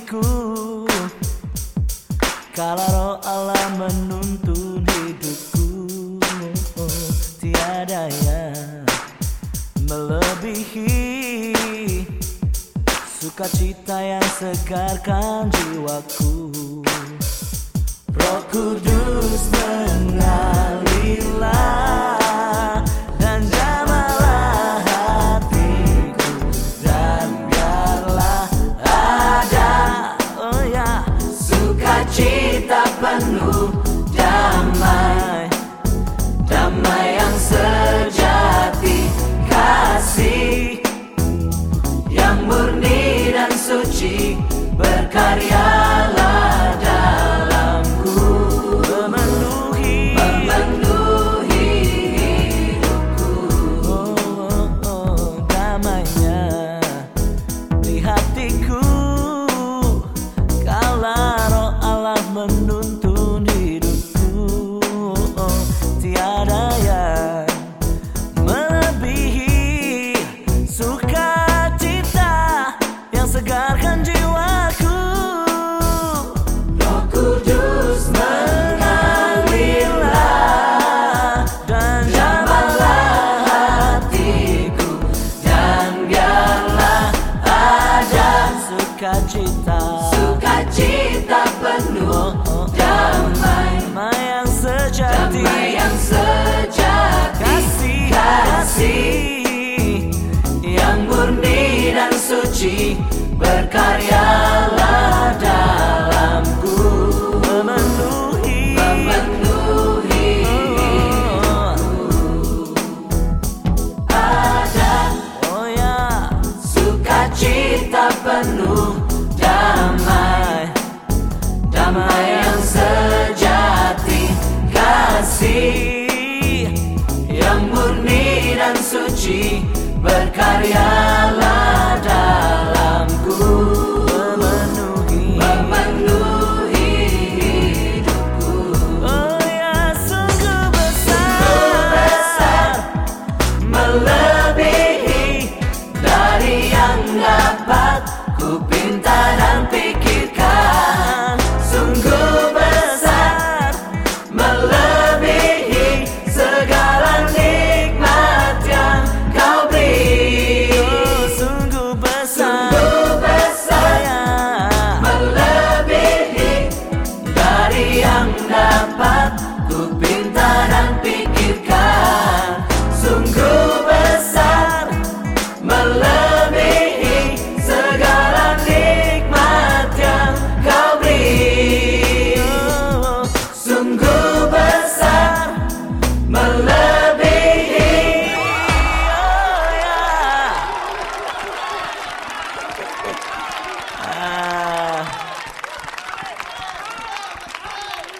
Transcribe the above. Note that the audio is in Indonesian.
diriku Kalau Allah menuntun hidupku. Tiada yang melebihi Sukacita yang segarkan jiwaku. Roh Kudus men- sukacita. Sukacita penuh oh, oh, oh, damai. Damai yang sejati. Damai yang sejati. Kasih. Kasih. Yang murni dan suci. Berkarya berkarya.